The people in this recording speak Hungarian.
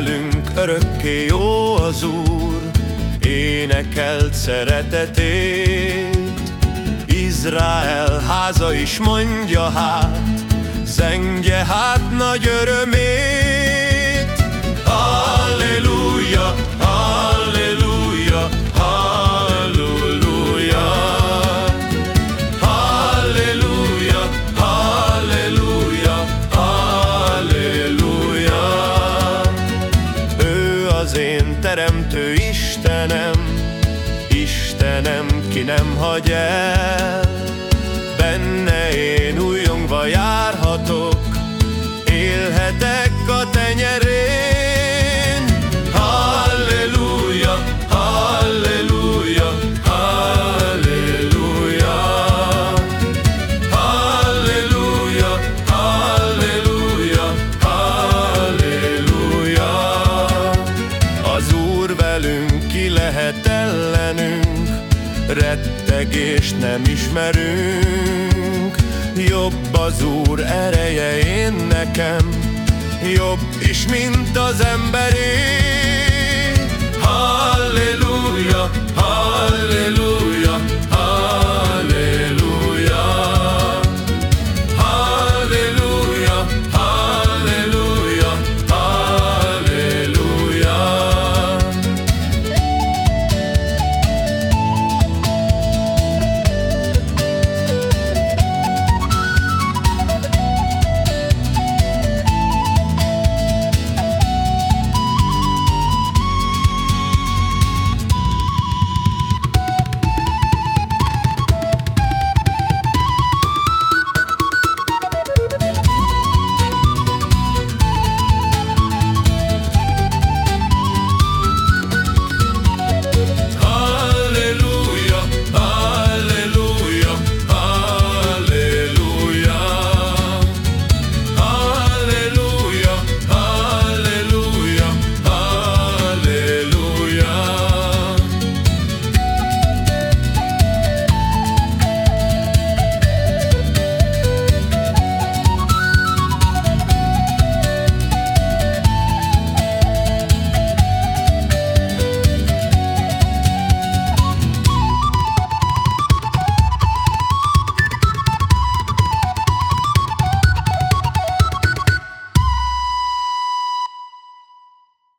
velünk örökké jó az Úr, énekelt szeretetét. Izrael háza is mondja hát, zengje hát nagy örömét. Az én teremtő Istenem, Istenem, ki nem hagy el. Lehet ellenünk, rettegést nem ismerünk. Jobb az Úr ereje én nekem, jobb is, mint az emberé.